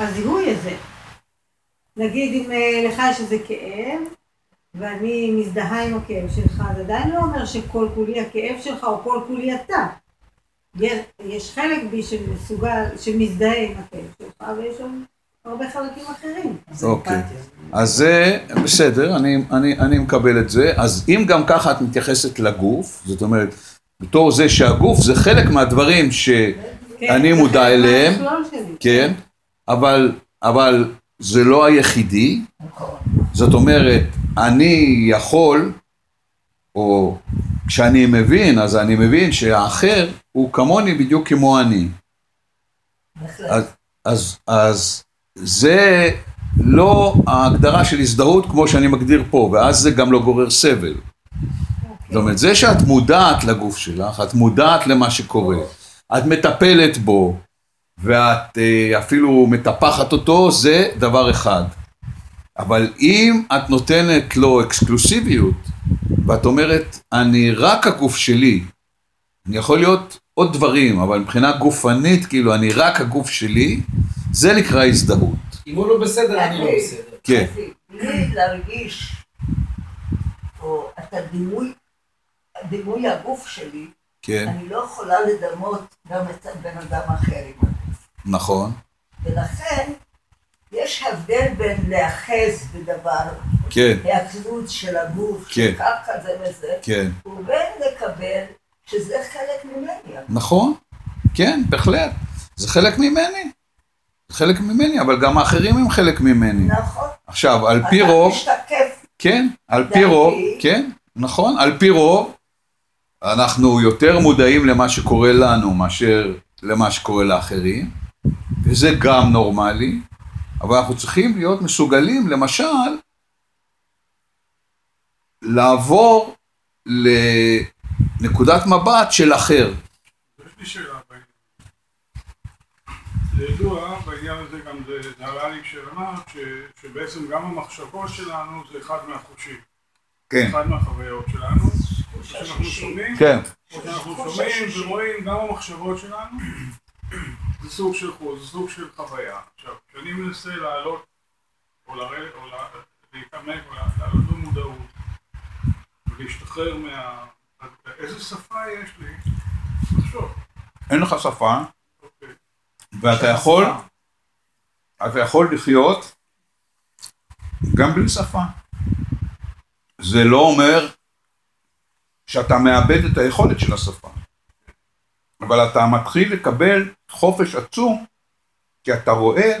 הזיהוי הזה. נגיד אם אה, לך יש איזה כאב, ואני מזדהה עם הכאב שלך, זה עדיין לא אומר שכל כולי הכאב שלך או כל כולי אתה. יש, יש חלק בי שמסוגל, שמזדהה עם הכאב שלך, ויש עוד הרבה חלקים אחרים. אוקיי. אז זה בסדר, אני, אני, אני מקבל את זה. אז אם גם ככה את מתייחסת לגוף, זאת אומרת, בתור זה שהגוף זה חלק מהדברים שאני כן, מודע זה חלק אליהם, מהמכלול שלי. כן, אבל, אבל זה לא היחידי. זאת אומרת, אני יכול, או כשאני מבין, אז אני מבין שהאחר הוא כמוני בדיוק כמו אני. אז, אז, אז זה לא ההגדרה של הזדהות כמו שאני מגדיר פה, ואז זה גם לא גורר סבל. זאת אומרת, זה שאת מודעת לגוף שלך, את מודעת למה שקורה, את מטפלת בו, ואת אה, אפילו מטפחת אותו, זה דבר אחד. אבל אם את נותנת לו אקסקלוסיביות, ואת אומרת, אני רק הגוף שלי, אני יכול להיות עוד דברים, אבל מבחינה גופנית, כאילו, אני רק הגוף שלי, זה נקרא הזדהות. אם הוא לא בסדר, אני לא בסדר. כן. אוקיי. בלי להרגיש, או את הדימוי, דימוי הגוף שלי, כן, אני לא יכולה לדמות גם את הבן אדם אחר עם הגוף. נכון, ולכן, יש הבדל בין להאחז בדבר, כן, היאחזות של הגוף, כן. שככה זה וזה, כן, ובין לקבל שזה חלק ממני. נכון, כן, בהחלט. זה חלק ממני. חלק ממני, אבל גם האחרים הם חלק ממני. נכון. עכשיו, על פי אתה רוב, משתקף. כן, על פי. רוב, כן, נכון, על פי רוב, אנחנו יותר מודעים למה שקורה לנו מאשר למה שקורה לאחרים, וזה גם נורמלי, אבל אנחנו צריכים להיות מסוגלים, למשל, לעבור לנקודת מבט של אחר. יש לי שאלה בעניין. ידוע, בעניין הזה גם זה עלה לי כשאמרת, שבעצם גם המחשבות שלנו זה אחד מהחושים. כן, אחד מהחוויות שלנו. שאנחנו שומעים, כן, או שאנחנו שומעים ורואים גם המחשבות שלנו, זה סוג של חוש, זה סוג של חוויה. עכשיו, כשאני מנסה לעלות, או לרדת, או לה- להתעמק, או לעלות במודעות, ולהשתחרר מה... איזה שפה יש לי? אין לך שפה, אוקיי. ואתה יכול, אתה יכול לחיות גם בלי שפה. זה לא אומר שאתה מאבד את היכולת של השפה, אבל אתה מתחיל לקבל חופש עצום, כי אתה רואה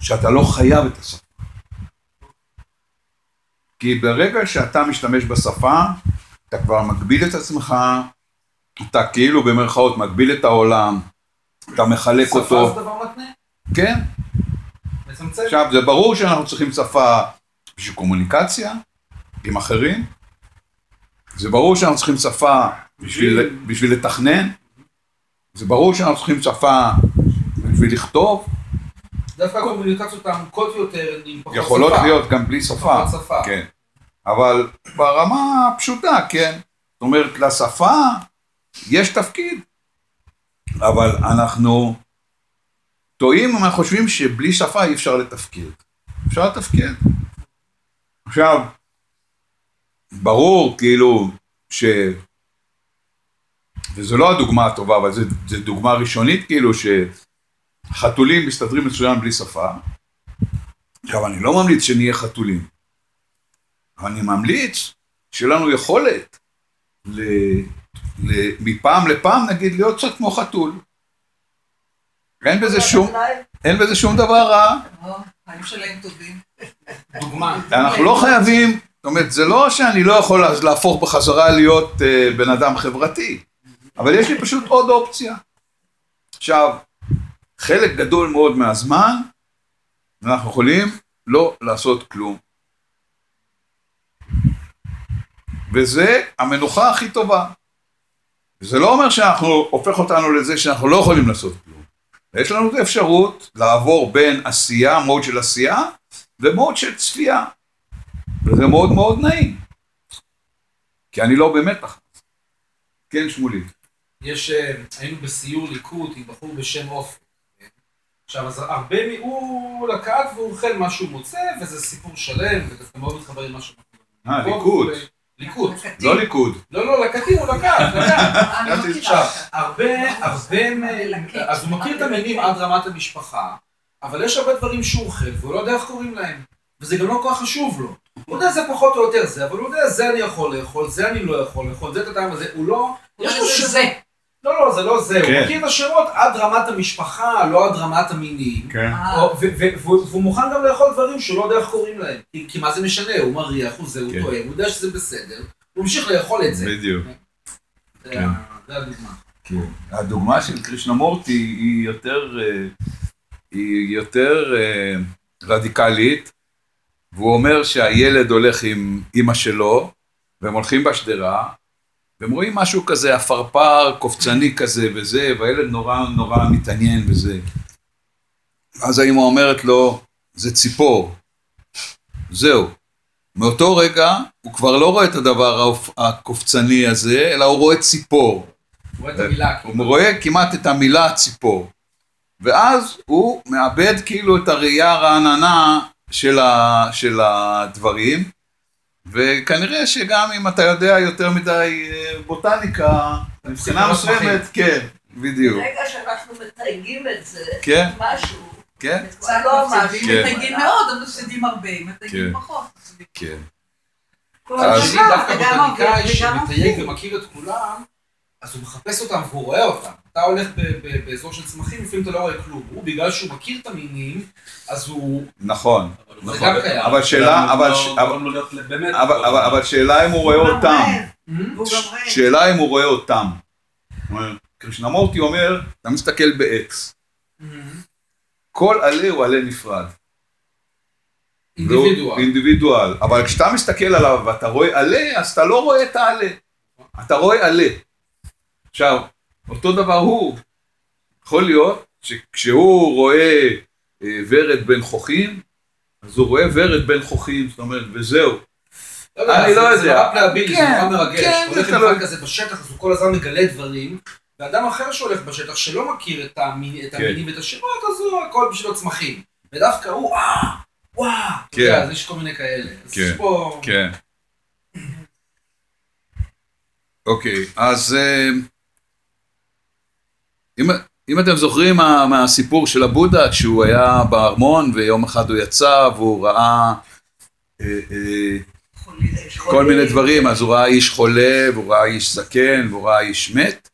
שאתה לא חייב את השפה. כי ברגע שאתה משתמש בשפה, אתה כבר מגביל את עצמך, אתה כאילו במרכאות מגביל את העולם, אתה מחלק שפה אותו, זה דבר מתנה. כן, מצמצם. עכשיו זה ברור שאנחנו צריכים שפה בשביל קומוניקציה עם אחרים, זה ברור שאנחנו צריכים שפה בשביל, בשביל לתכנן, זה ברור שאנחנו צריכים שפה בשביל לכתוב, דווקא הקומוניקציות העמוקות יותר עם פחות שפה. יכולות להיות גם בלי שפה, פחות שפה. כן, אבל ברמה הפשוטה, כן, זאת אומרת לשפה יש תפקיד, אבל אנחנו טועים אם אנחנו חושבים שבלי שפה אי אפשר לתפקד. אפשר לתפקד. עכשיו, ברור כאילו ש... וזו לא הדוגמה הטובה, אבל זו דוגמה ראשונית כאילו שחתולים מסתדרים מצוין בלי שפה. עכשיו, אני לא ממליץ שנהיה חתולים, אבל אני ממליץ שיהיה לנו יכולת ל... ל... מפעם לפעם נגיד להיות קצת כמו חתול. אין בזה שום, אין בזה שום דבר רע. חיים שלהם טובים. דוגמה. אנחנו לא חייבים, זאת אומרת, זה לא שאני לא יכול להפוך בחזרה להיות uh, בן אדם חברתי, אבל יש לי פשוט עוד אופציה. עכשיו, חלק גדול מאוד מהזמן, אנחנו יכולים לא לעשות כלום. וזה המנוחה הכי טובה. זה לא אומר שאנחנו, הופך אותנו לזה שאנחנו לא יכולים לעשות כלום. יש לנו את האפשרות לעבור בין עשייה, מוד של עשייה, ומוד של צפייה. וזה מאוד מאוד נעים. כי אני לא במתח. כן, שמולי. יש, אה, היינו בסיור ליכוד עם בחור בשם עופר, כן? עכשיו, אז הרבה, מ- הוא לקט והוא אוכל מה שהוא מוצא, וזה סיפור שלם, ודווקא מאוד מתחבר עם מה שהוא... אה, ליקוד. ליקוד. לא ליכוד. לא, לא, לקטים הוא לקט, לקט. עכשיו. הרבה, הרבה, אז הוא מכיר את המינים עד רמת המשפחה, אבל יש הרבה דברים שהוא אוכל, והוא לא יודע איך קוראים להם. וזה גם לא כל כך חשוב לו. הוא יודע זה פחות או יותר זה, אבל הוא יודע זה אני יכול לאכול, זה אני לא יכול לאכול, זה את הטעם הזה, הוא לא... יש לו זה שמות. זה. לא, לא, זה לא זה, הוא כן. מכיר את השמות עד רמת המשפחה, לא עד רמת המינים. כן. אה, והוא מוכן גם לאכול דברים שהוא לא יודע איך קוראים להם. כי- מה זה משנה, הוא מריח, הוא זה, הוא כן. טועה, הוא יודע שזה בסדר, הוא ממשיך לאכול את זה. בדיוק. זה כן. הדוגמה. הדוגמה של קרישנמורטי היא יותר, אה, היא יותר אה, רדיקלית, והוא אומר שהילד הולך עם אימא שלו, והם הולכים בשדרה, והם רואים משהו כזה, עפרפר, קופצני כזה וזה, והילד נורא נורא מתעניין בזה. אז האמא אומרת לו, זה ציפור. זהו. מאותו רגע הוא כבר לא רואה את הדבר הקופצני הזה, אלא הוא רואה ציפור. הוא רואה את המילה. הוא רואה כמעט את המילה ציפור. ואז הוא מאבד כאילו את הראייה הרעננה של, ה, של הדברים, וכנראה שגם אם אתה יודע יותר מדי אה, בוטניקה, מבחינה לא. מסוימת, כן, בדיוק, ברגע שאנחנו מתייגים את זה, כן. משהו, כן, זה לא מפסידים, כן. מתייגים מאוד, אבל מפסידים הרבה, כן. מתייגים פחות. מפסידים. כן. כל אז- השני דבר, דווקא זה גם בוטניקאי עובד וגם שמתייג. ומכיר את כולם, אז הוא מחפש אותם והוא רואה אותם. אתה הולך באזור של צמחים, לפעמים אתה לא רואה כלום. הוא, בגלל שהוא מכיר את המינים, אז הוא... נכון, זה גם קיים. אבל שאלה, אבל, שאלה אם הוא רואה אותם, Hmm? שאלה אם הוא רואה אותם. קרישנמורטי אומר, אתה מסתכל בעץ, כל עלה הוא עלה נפרד. אינדיבידואל. אינדיבידואל. אבל כשאתה מסתכל עליו ואתה רואה עלה, אז אתה לא רואה את העלה. אתה רואה עלה. עכשיו, אותו דבר הוא. יכול להיות שכשהוא רואה אה, ורד בין חוכים, אז הוא רואה ורד בין חוכים, זאת אומרת, וזהו. יודע, אני זה- לא זה יודע. נורא פלאבילי, זה כן, נורא מרגש. כן, הוא הולך זה עם. אחד כזה בשטח, אז הוא כל הזמן מגלה דברים, ואדם אחר שהולך בשטח, שלא מכיר את המין- את כן. המינים ואת השמות, אז הוא הכל בשבילו צמחים. ודווקא הוא, אה, וואו, אתה כן. יודע, אז יש כל מיני כאלה. אז כן, יש פה... כן. אוקיי, אז אה, אם, אם אתם זוכרים מה, מהסיפור של הבודה, כשהוא היה בארמון ויום אחד הוא יצא והוא ראה אה, אה. כל מיני דברים, אז הוא ראה איש חולה, והוא ראה איש זקן, והוא ראה איש מת,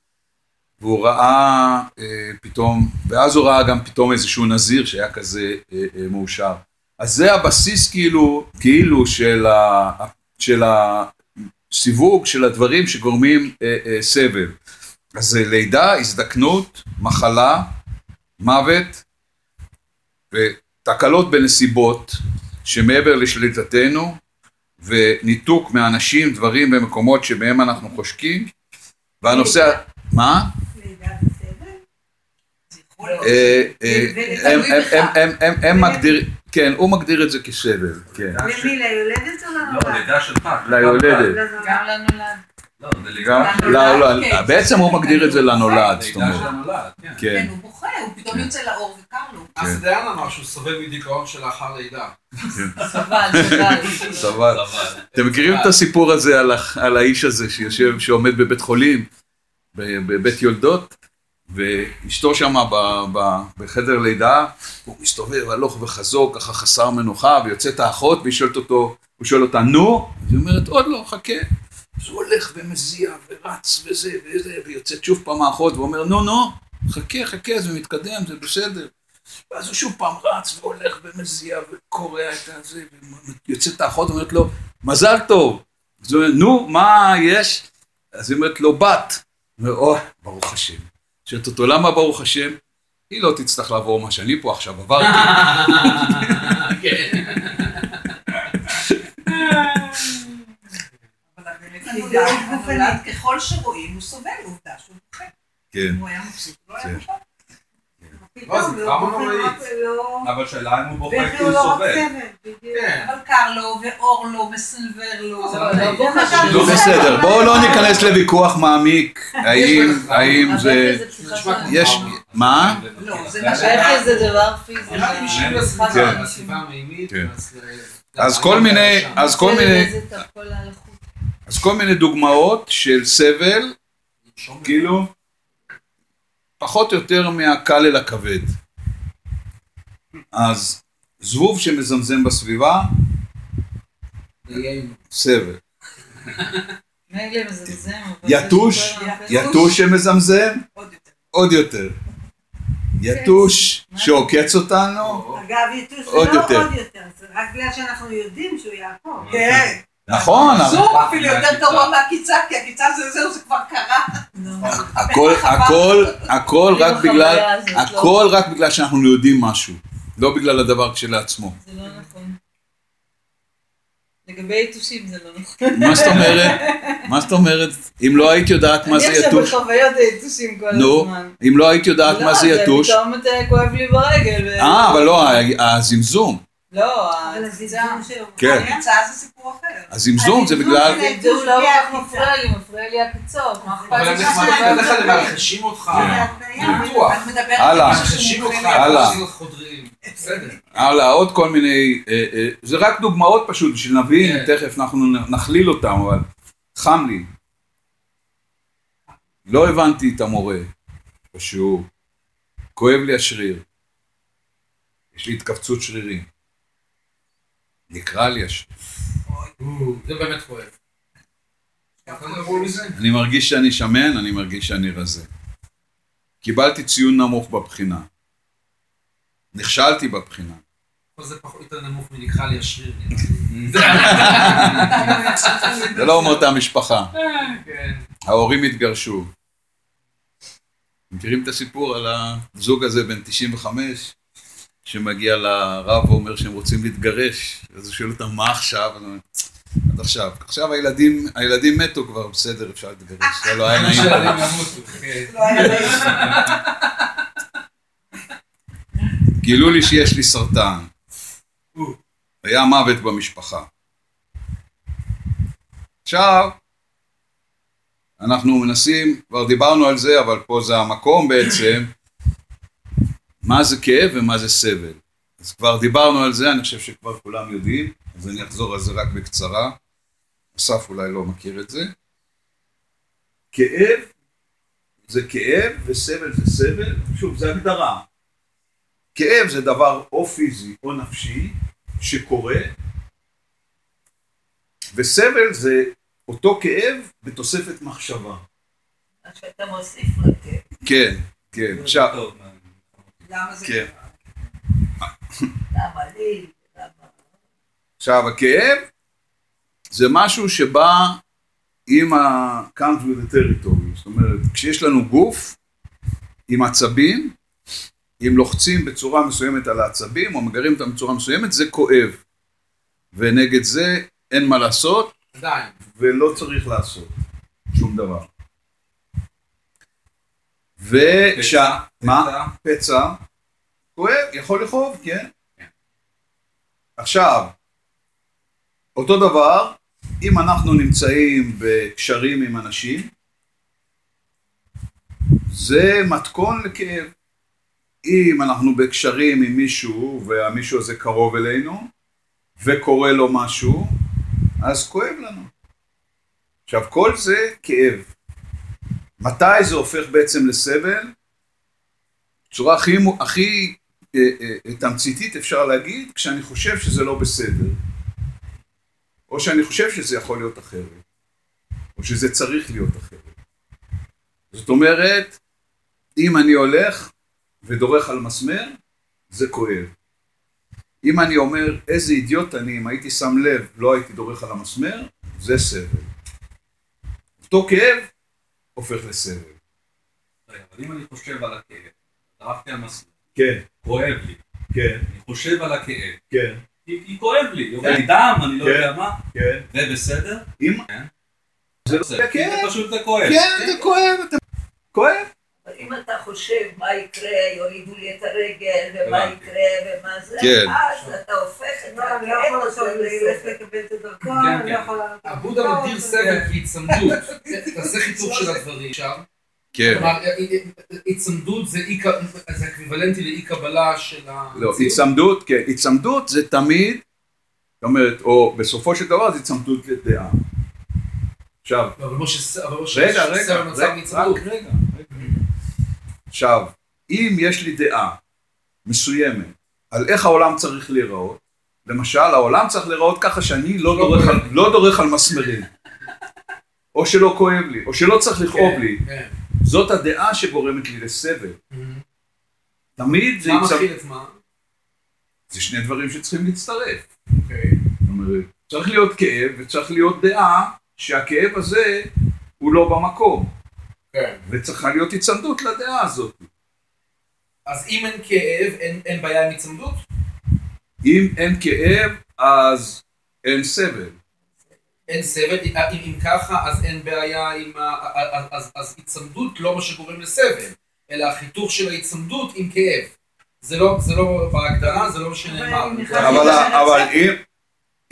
והוא ראה אה, פתאום, ואז הוא ראה גם פתאום איזשהו נזיר שהיה כזה אה, אה, מאושר. אז זה הבסיס כאילו, כאילו של, ה, של הסיווג של הדברים שגורמים אה, אה, סבל. אז זה לידה, הזדקנות, מחלה, מוות, ותקלות בנסיבות שמעבר לשליטתנו, וניתוק מאנשים, דברים ומקומות שבהם אנחנו חושקים. והנושא, מה? לידה יכול להיות. אה, אה, זה הם- תלוי הם- בך. הם- הם- הם- הם מגדיר, כן, הוא מגדיר את זה כסבל, כן. למי? ליולדת או לא, לנולד? לידה שלך. ליולדת. גם לנולד. לא. לא, לא, כן. בעצם הוא מגדיר את זה לנולד, זאת של אומרת, כן. כן, כן, הוא בוכה, הוא פתאום. יוצא לאור וקר לו. אז דיין אמר שהוא סובל מדיכאון שלאחר לידה. סבל, סבל. סבבה. אתם מכירים את הסיפור הזה על, האיש הזה שיושב, שעומד בבית חולים, ב- בבית יולדות, ואשתו שמה ב- ב- בחדר לידה, הוא מסתובב הלוך וחזור, ככה חסר מנוחה, ויוצאת האחות, והיא שואלת אותו, הוא שואל אותה, נו? אז היא אומרת, עוד לא, חכה. אז הוא הולך ומזיע ורץ וזה וזה, ויוצאת שוב פעם האחות, ואומר, נו, נו, חכה, חכה, זה מתקדם, זה בסדר. ואז הוא שוב פעם רץ והולך ומזיע וקורע את הזה, ויוצאת האחות ואומרת לו, מזל טוב. אז הוא אומר, נו, מה יש? אז היא אומרת לו, בת. הוא אומר, או, ברוך השם. שואלת אותו, למה ברוך השם? היא לא תצטרך לעבור מה שאני פה עכשיו עברתי. כן. אבל באמת זה הנולד. ככל שרואים, הוא סובל, עובדה שהוא בוכה. כן. הוא היה הוא לא כן. היה בוכה. לא, זה טראומה נוראית. לא- אבל שאלה אם הוא בוכה כי הוא הוא לא סובל. כן. אבל קר לו, ואור לו, וסילבר לו. לא. בסדר, בואו לא ניכנס לוויכוח מעמיק, האם, זה, יש, מה? לא, זה מה היה- שהיה זה דבר פיזי. כן. כן. אז, אה, כל מיני-. אז כל מיני- אז כל מיני דוגמאות של סבל. כאילו, פחות או יותר מהקל אל הכבד. אז זבוב שמזמזם בסביבה, סבל. יתוש, יתוש שמזמזם, עוד יותר. יתוש שעוקץ אותנו, או- אגב, יתוש זה לא יותר. עוד יותר, זה רק בגלל שאנחנו יודעים שהוא יעקב. כן. נכון, אבל זו אפילו יותר גרוע מהקיצה, כי הקיצה זה זהו, זה כבר קרה. הכל, הכל, הכל רק בגלל, לא. הכל רק בגלל שאנחנו יודעים משהו, לא בגלל הדבר כשלעצמו. זה לא נכון. לגבי יתושים זה לא נכון. מה זאת אומרת? מה זאת אומרת? אם לא היית יודעת מה זה אני יתוש, עכשיו בחוויות היתושים כל נו, הזמן. אם לא היית יודעת מה זה יתוש, פתאום אתה כואב לי ברגל. אה, אבל לא, הזמזום, לא. כן. הקיצה זה סיפור אחר. הזמזום זה הזמזום בגלל, זה- היתוש לא כל כך מפריע לי, מפריע לי אכפת אבל הם נחמדים, לא הם יפריע? מרחשים אותך. זה הלאה. הלאה. אז. הלאה, עוד כל מיני, אה, אה, זה רק דוגמאות פשוט, בשביל נבין, כן. תכף אנחנו נכליל אותם, אבל חם לי. לא הבנתי את המורה בשיעור, כואב לי השריר, יש לי התכווצות שרירים, נקרע לי השריר, זה באמת כואב. אני מרגיש שאני שמן, אני מרגיש שאני רזה. קיבלתי ציון נמוך בבחינה. נכשלתי בבחינה. פה זה פחות יותר נמוך מנקרא לי השריר. זה לא מאותה משפחה. כן. ההורים התגרשו. מכירים את הסיפור על הזוג הזה בן 95, שמגיע לרב ואומר שהם רוצים להתגרש, אז הוא שואל אותם, מה עכשיו? אומר, עד עכשיו. עכשיו הילדים, הילדים מתו כבר, בסדר, אפשר להתגרש. זה לא היה נעים. שהילדים ימותו, כן. גילו לי שיש לי סרטן. היה מוות במשפחה. עכשיו, אנחנו מנסים, כבר דיברנו על זה, אבל פה זה המקום בעצם, מה זה כאב ומה זה סבל. אז כבר דיברנו על זה, אני חושב שכבר כולם יודעים, אז אני אחזור על זה רק בקצרה. אסף אולי לא מכיר את זה. כאב זה כאב וסבל זה סבל, שוב, זה הגדרה. כאב זה דבר או פיזי או נפשי שקורה, וסבל זה אותו כאב בתוספת מחשבה. מה שאתה מוסיף לכאב. כן, כן. עכשיו, למה זה כן. קרה? למה לי? למה... עכשיו הכאב זה משהו שבא עם ה- comes with the territory, זאת אומרת, כשיש לנו גוף עם עצבים, אם לוחצים בצורה מסוימת על העצבים או מגרים אותם בצורה מסוימת, זה כואב. ונגד זה אין מה לעשות, עדיין. ולא צריך לעשות שום דבר. וכשה... מה? פצע. כואב, יכול לכאוב, כן. עכשיו, אותו דבר, אם אנחנו נמצאים בקשרים עם אנשים, זה מתכון לכאב. אם אנחנו בקשרים עם מישהו, והמישהו הזה קרוב אלינו, וקורה לו משהו, אז כואב לנו. עכשיו, כל זה כאב. מתי זה הופך בעצם לסבל? בצורה הכי, הכי אה, אה, תמציתית אפשר להגיד, כשאני חושב שזה לא בסדר. או שאני חושב שזה יכול להיות אחרת. או שזה צריך להיות אחרת. זאת אומרת, אם אני הולך ודורך על מסמר, זה כואב. אם אני אומר, איזה אידיוט אני, אם הייתי שם לב, לא הייתי דורך על המסמר, זה סבל. אותו כאב הופך לסבל. רגע, אבל אם אני חושב על הכאב, דרכתי על מסלול, כן, כואב לי, כן, אני חושב על הכאב, כן, כי כואב לי, יורד לי דם, אני לא כן. יודע מה, כן. זה בסדר? אם... זה בסדר, כי כן. זה פשוט זה כואב. כן, זה כואב, אתה... כואב. אבל אם אתה חושב מה יקרה, יורידו לי את הרגל, ומה. יקרה, ומה זה, כן. אז אתה הופך את לא, אני לא יכול עכשיו ללכת. לקבל את הדרכון, כן, אני כן. לא יכולה... הבודה מגדיר סבל כהיצמדות. תעשה חיתוך של הדברים עכשיו. כן. כלומר, היצמדות זה אי ק- זה אקוויוולנטי לאי קבלה של ה... לא, היצמדות, כן, היצמדות זה תמיד, זאת אומרת, או בסופו של דבר זה היצמדות לדעה. עכשיו, לא, אבל משה, אבל משה, רגע. רק רגע, רגע. עכשיו, אם יש לי דעה מסוימת על איך העולם צריך להיראות, למשל, העולם צריך להיראות ככה שאני לא לא דורך על- לא דורך על מסמרים. או שלא כואב לי, או שלא צריך לכאוב כן, לי. כן. זאת הדעה שגורמת לי לסבל. תמיד זה מה מכיל את מה? זה שני דברים שצריכים להצטרף. אוקיי. זאת אומרת, צריך להיות כאב וצריך להיות דעה שהכאב הזה הוא לא במקום, כן. וצריכה להיות היצמדות לדעה הזאת. אז אם אין כאב, אין- אין בעיה עם היצמדות? אם אין כאב, אז אין סבל. אין סבל, אם אם ככה אז אין בעיה עם ה... אז- אז- אז היצמדות לא מה שגורם לסבל, אלא החיתוך של ההיצמדות עם כאב. זה לא, זה לא בהגדרה, זה לא מה שנאמר. אבל אם אבל, אבל אם,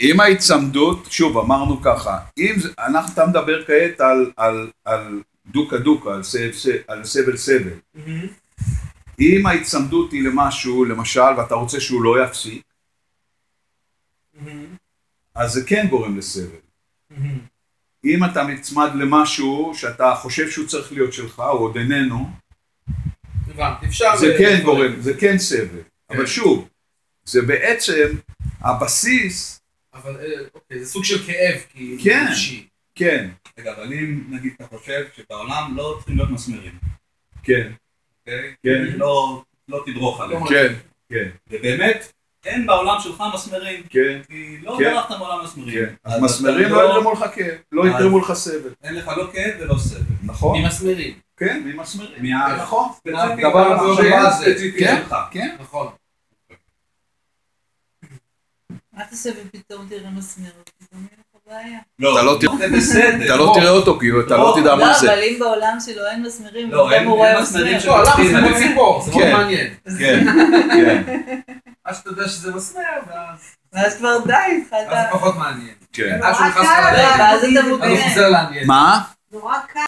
אם ההיצמדות, שוב אמרנו ככה, אם זה, אנחנו, אתה מדבר כעת על, על, על דוקה דוקה, על סבל סבל, על סבל סבל. מהמם. אם ההיצמדות היא למשהו, למשל, ואתה רוצה שהוא לא יפסיק, מהמם. אז זה כן גורם לסבל. מהמם. אם אתה נצמד למשהו שאתה חושב שהוא צריך להיות שלך, הוא עוד איננו. זה כן. גורם, זה כן סבל. אבל שוב, זה בעצם הבסיס, אבל אה, אוקיי, זה סוג של כאב, כי... כן. נפשי. כן, רגע, אבל אם נגיד אתה חושב שבעולם לא צריכים להיות מסמרים, כן, אוקיי? כן. לא לא תדרוך עליהם. כן, כן, ובאמת, אין בעולם שלך מסמרים. כן, כי לא כן. דרכת מעולם מסמרים. כן. אז מסמרים אתה לא יגרמו לך כאב, לא יגרמו לך סבל. אין לך לא כאב ולא סבל. נכון? ממסמרים, כן, ממסמרים. מה- נכון. ספציפית, דבר. הספציפית כן, שלך. כן. נכון. מה תעשה ופתאום תראה מסמר? פתאום לא תראה- בסדר. אתה לא תראה אותו כי אתה לא תדע מה לא, זה. אבל אם בעולם שלו אין מסמרים, לא, אין- הוא מסמרים מסמר. לא, למה זה כמו. ציפור, זה מאוד כן. מעניין. כן, כן, אז שאתה יודע שזה מסמר, ואז ואז כבר די, אז התחלת... פחות מעניין. כן. עד שהוא נכנס קל, לרגע, ואז אתה אז הוא לעניין. מה? נורא קל.